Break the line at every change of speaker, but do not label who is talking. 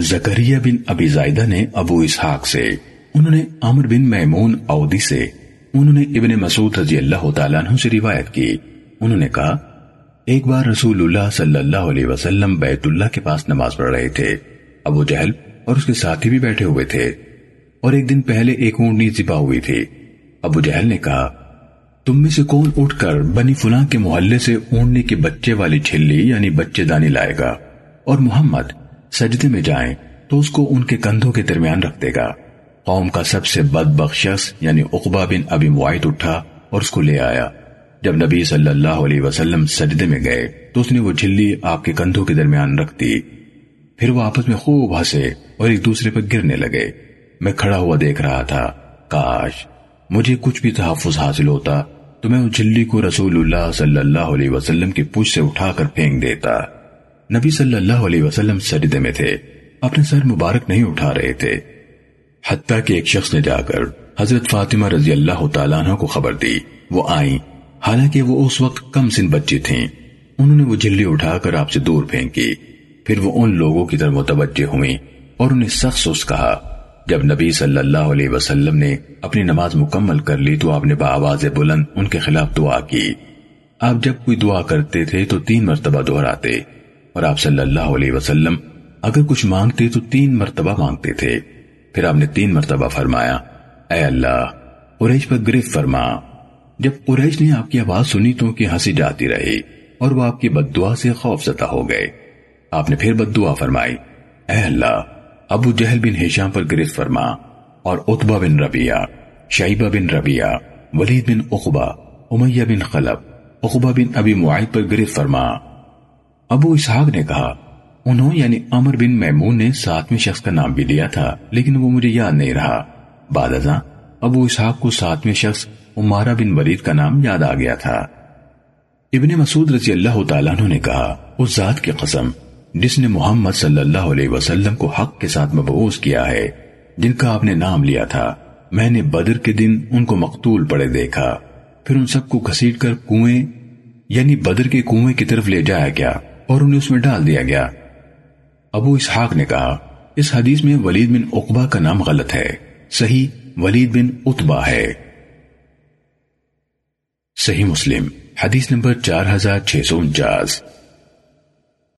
زکریہ بن ابی زائدہ نے ابو اسحاق سے، انہوں نے عمر بن میمون اودی سے، انہوں نے ابن مسعود رضی اللہ تعالیٰ عنہ سے روایت کی۔ انہوں نے کہا، ایک بار رسول اللہ صلی اللہ علیہ وسلم بیت اللہ کے پاس نماز پڑھ رہے تھے۔ ابو جہل اور اس کے ساتھی بھی بیٹھے ہوئے تھے۔ اور ایک دن پہلے ایک اونٹنی زبا ہوئی تھی۔ ابو جہل نے کہا، تم میں سے کون اٹھ کر بنی فلاں کے محلے سے اونٹنی کے بچے والی چھلی یعنی بچے دانی لائے گا؟ اور محمد سجدے میں جائیں تو اس کو ان کے کندھوں کے درمیان رکھ دے گا۔ قوم کا سب سے بد شخص یعنی اقبا بن ابی معاہد اٹھا اور اس کو لے آیا۔ جب نبی صلی اللہ علیہ وسلم سجدے میں گئے تو اس نے وہ جھلی آپ کے کندھوں کے درمیان رکھ دی۔ پھر وہ آپس میں خوب ہنسے اور ایک دوسرے پر گرنے لگے۔ میں کھڑا ہوا دیکھ رہا تھا۔ کاش مجھے کچھ بھی تحفظ حاصل ہوتا تو میں اس جھلی کو رسول اللہ صلی اللہ علیہ وسلم کی پوچھ سے اٹھا کر پھینک دیتا۔ نبی صلی اللہ علیہ وسلم سجدے میں تھے، اپنے سر مبارک نہیں اٹھا رہے تھے۔ حتیٰ کہ ایک شخص نے جا کر حضرت فاطمہ رضی اللہ تعالیٰ عنہ کو خبر دی۔ وہ آئیں۔ حالانکہ وہ اس وقت کم سن بچی تھیں انہوں نے وہ جھلی اٹھا کر آپ سے دور پھینکی۔ پھر وہ ان لوگوں کی طرف متوجہ ہوئیں اور انہیں سخت سوس کہا، جب نبی صلی اللہ علیہ وسلم نے اپنی نماز مکمل کر لی تو آپ نے بآواز بلند ان کے خلاف دعا کی۔ آپ جب کوئی دعا کرتے تھے تو تین مرتبہ دہراتے۔ اور آپ صلی اللہ علیہ وسلم اگر کچھ مانگتے تو تین مرتبہ مانگتے تھے۔ پھر آپ نے تین مرتبہ فرمایا، اے اللہ، قریش پر گرفت فرما۔ جب قریش نے آپ کی آواز سنی تو کی ہنسی جاتی رہی اور وہ آپ کی بد دعا سے خوف زدہ ہو گئے۔ آپ نے پھر بد دعا فرمائی، اے اللہ، ابو جہل بن ہیشام پر گرفت فرما اور اتبا بن ربیہ شیبہ بن ربیہ ولید بن اقبا امیہ بن خلب اقبا بن ابی معاہد پر گرفت فرما۔ ابو اسحاق نے کہا، انہوں یعنی عمر بن میمون نے ساتویں شخص کا نام بھی لیا تھا، لیکن وہ مجھے یاد نہیں رہا۔ بعد ازاں ابو اسحاق کو ساتویں شخص عمارہ بن ولید کا نام یاد آ گیا تھا۔ ابن مسعود رضی اللہ تعالیٰ عنہ نے کہا، اس ذات کی قسم، جس نے محمد صلی اللہ علیہ وسلم کو حق کے ساتھ مبعوث کیا ہے، جن کا آپ نے نام لیا تھا، میں نے بدر کے دن ان کو مقتول پڑے دیکھا۔ پھر ان سب کو گھسیٹ کر کنویں یعنی بدر کے کنویں کی طرف لے جایا گیا۔ اور انہیں اس میں ڈال دیا گیا۔ ابو اسحاق نے کہا، اس حدیث میں ولید بن اقبا کا نام غلط ہے۔ صحیح ولید بن اتبا ہے۔ صحیح مسلم، حدیث نمبر چار ہزار چھ سو انچاس۔